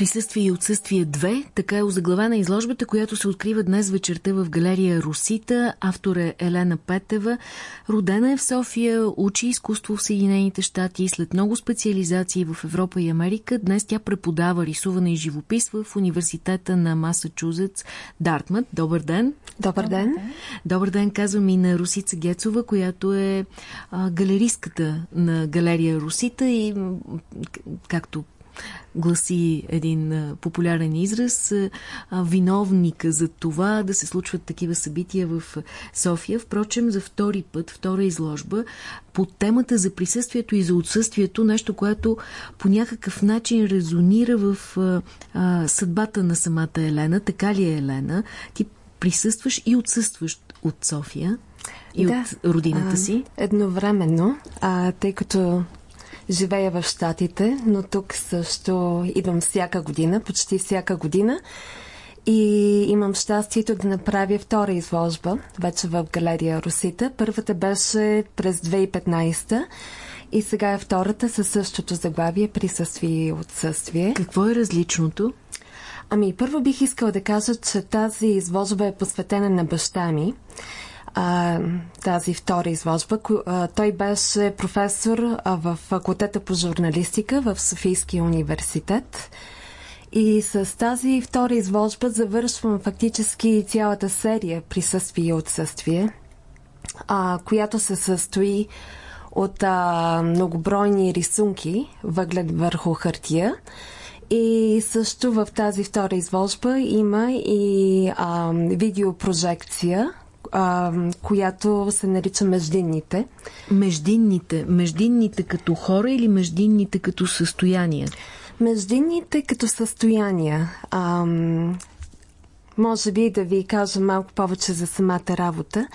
Присъствие и отсъствие 2, така е озаглавена изложбата, която се открива днес вечерта в галерия Русита. Автор е Елена Петева. Родена е в София, учи изкуство в Съединените щати. След много специализации в Европа и Америка, днес тя преподава рисуване и живопис в университета на Масачузетс, Дартмът. Добър ден! Добър ден! Добър ден, казвам и на Русица Гецова, която е галеристката на галерия Русита и както гласи един популярен израз, виновника за това да се случват такива събития в София. Впрочем, за втори път, втора изложба, по темата за присъствието и за отсъствието, нещо, което по някакъв начин резонира в а, съдбата на самата Елена. Така ли е, Елена? Ти присъстваш и отсъстваш от София и да, от родината си? А, едновременно, а, тъй като живея в Штатите, но тук също идвам всяка година, почти всяка година. И имам щастието да направя втора изложба, вече в галерия Русита. Първата беше през 2015 и сега е втората със същото заглавие присъствие и отсъствие. Какво е различното? Ами, първо бих искала да кажа, че тази изложба е посветена на баща ми а, тази втора изложба. Той беше професор в факултета по журналистика в Софийския университет. И с тази втора изложба завършвам фактически цялата серия присъствие и отсъствие, а, която се състои от а, многобройни рисунки, въглед върху хартия. И също в тази втора изложба има и а, видеопрожекция, а, която се нарича междинните. Междинните. Междинните като хора или междинните като състояния? Междинните като състояния. А, може би да ви кажа малко повече за самата работа.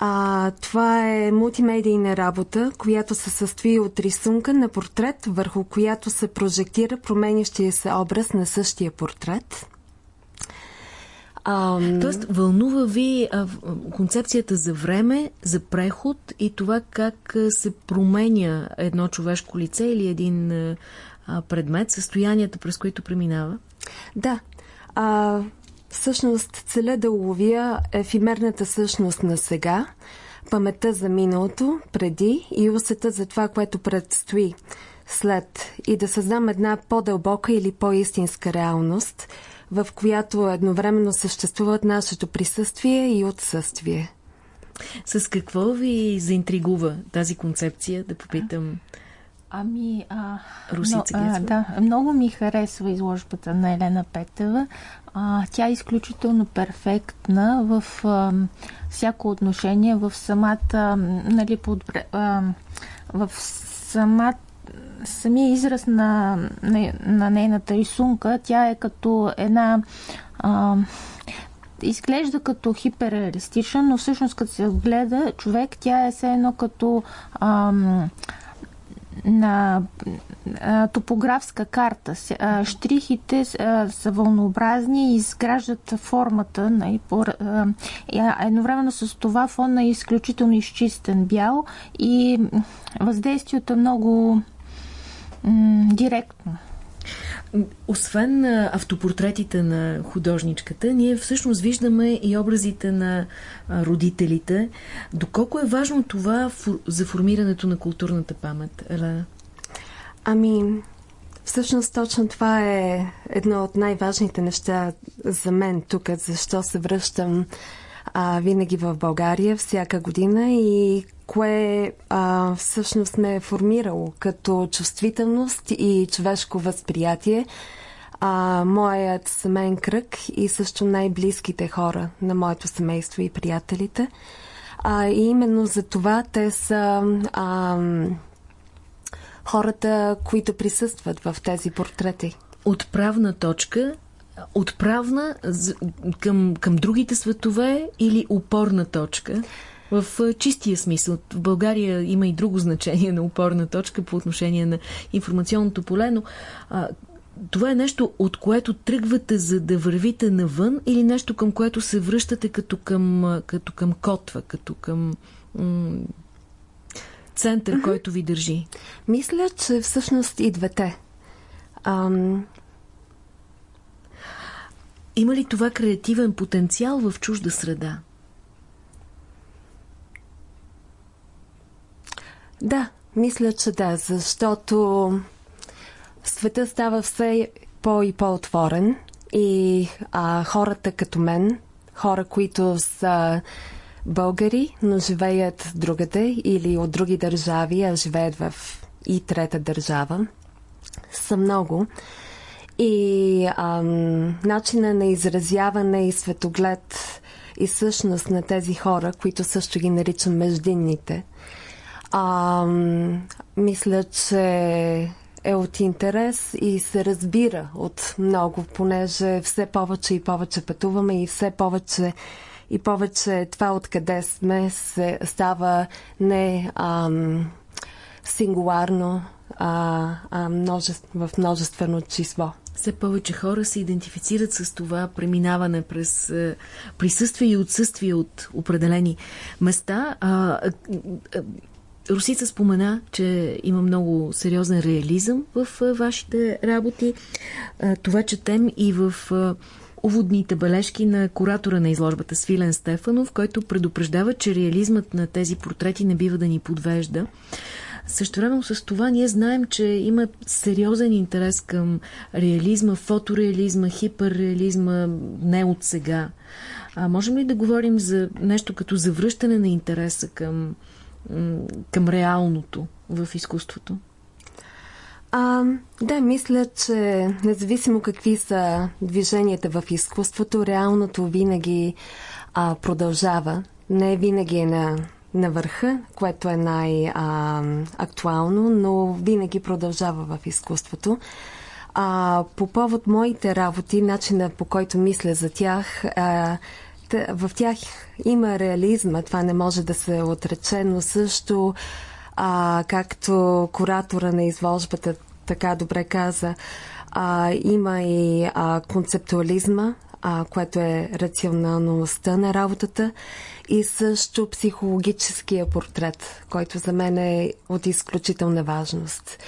А, това е мултимедийна работа, която се състои от рисунка на портрет, върху която се прожектира променящия се образ на същия портрет. Ам... Тоест, вълнува ви а, концепцията за време, за преход и това как се променя едно човешко лице или един а, предмет, състоянията, през които преминава? Да. А, всъщност целя да уловя ефимерната същност на сега, паметта за миналото, преди и усета за това, което предстои след и да създам една по-дълбока или по-истинска реалност – в която едновременно съществуват нашето присъствие и отсъствие. С какво ви заинтригува тази концепция, да попитам? Ами, а, но, а, да, много ми харесва изложбата на Елена Петева. А, тя е изключително перфектна в а, всяко отношение, в самата, нали, подбре, а, в самата самия израз на, на, на нейната рисунка, тя е като една... А, изглежда като хиперреалистична, но всъщност като се гледа човек, тя е все едно като а, на топографска карта. Штрихите са вълнообразни и изграждат формата. На, а, едновременно с това фона е изключително изчистен бял и въздействието е много директно. Освен автопортретите на художничката, ние всъщност виждаме и образите на родителите. Доколко е важно това за формирането на културната памет, Елена? Ами, всъщност точно това е едно от най-важните неща за мен тук, защо се връщам а, винаги в България всяка година и кое а, всъщност ме е формирало като чувствителност и човешко възприятие. А, моят семейен кръг и също най-близките хора на моето семейство и приятелите. А, и именно за това те са а, хората, които присъстват в тези портрети. Отправна точка отправна към, към другите светове или опорна точка? В чистия смисъл. В България има и друго значение на опорна точка по отношение на информационното поле, но а, това е нещо, от което тръгвате за да вървите навън или нещо, към което се връщате като към, като към котва, като към център, mm -hmm. който ви държи? Мисля, че всъщност и двете. Ам, Има ли това креативен потенциал в чужда среда? Да, мисля, че да, защото света става все по- и по-отворен и а, хората като мен, хора, които са българи, но живеят другаде или от други държави, а живеят в и трета държава, са много. И ам, начина на изразяване и светоглед и същност на тези хора, които също ги наричам междинните, ам, мисля, че е от интерес и се разбира от много, понеже все повече и повече пътуваме и все повече и повече това откъде сме се става не ам, сингуларно, а, а множество, в множествено число. Все повече хора се идентифицират с това преминаване през е, присъствие и отсъствие от определени места. А, а, Русица спомена, че има много сериозен реализъм в вашите работи. Това четем и в уводните бележки на куратора на изложбата Свилен Стефанов, който предупреждава, че реализмът на тези портрети не бива да ни подвежда. Също време с това ние знаем, че има сериозен интерес към реализма, фотореализма, хиперреализма не от сега. А можем ли да говорим за нещо като завръщане на интереса към, към реалното в изкуството? А, да, мисля, че независимо какви са движенията в изкуството, реалното винаги а, продължава. Не винаги е на на върха, което е най-актуално, но винаги продължава в изкуството. А, по повод моите работи, начина по който мисля за тях, а, в тях има реализма, това не може да се отрече, но също, а, както куратора на изложбата така добре каза, а, има и а, концептуализма, а, което е рационалността на работата и също психологическия портрет, който за мен е от изключителна важност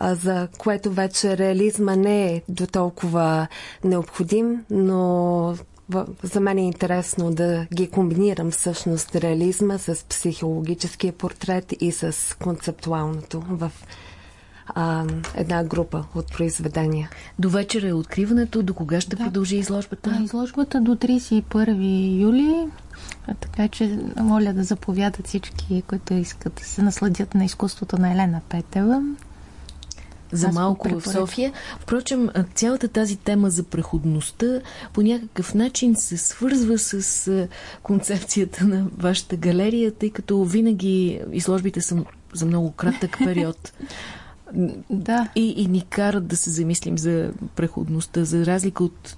за което вече реализма не е до толкова необходим, но за мен е интересно да ги комбинирам всъщност реализма с психологическия портрет и с концептуалното в а, една група от произведения. До вечера е откриването. До кога ще да. продължи изложбата? А, изложбата до 31 юли. Така че моля да заповядат всички, които искат да се насладят на изкуството на Елена Петева за Аз малко в София. Впрочем, цялата тази тема за преходността по някакъв начин се свързва с концепцията на вашата галерия, тъй като винаги изложбите са за много кратък период. Да. И, и ни карат да се замислим за преходността, за разлика от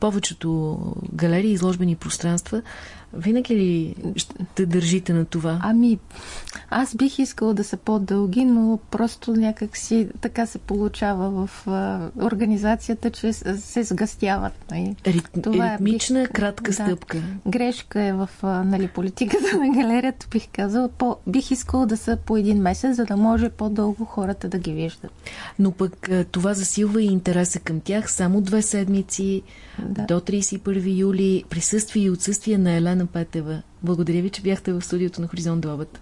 повечето галерии, изложбени пространства, винаги ли ще държите на това? Ами, аз бих искала да са по-дълги, но просто някак си така се получава в а, организацията, че се сгъстяват. Нали? Рит, това ритмична, бих, кратка да, стъпка. Грешка е в а, нали, политиката на галерията, бих казала. По, бих искала да са по един месец, за да може по-дълго хората да ги виждат. Но пък това засилва и интереса към тях. Само две седмици да. до 31 юли присъствие и отсъствие на Елена Петева. Благодаря ви, че бяхте в студиото на Хоризонт Добът.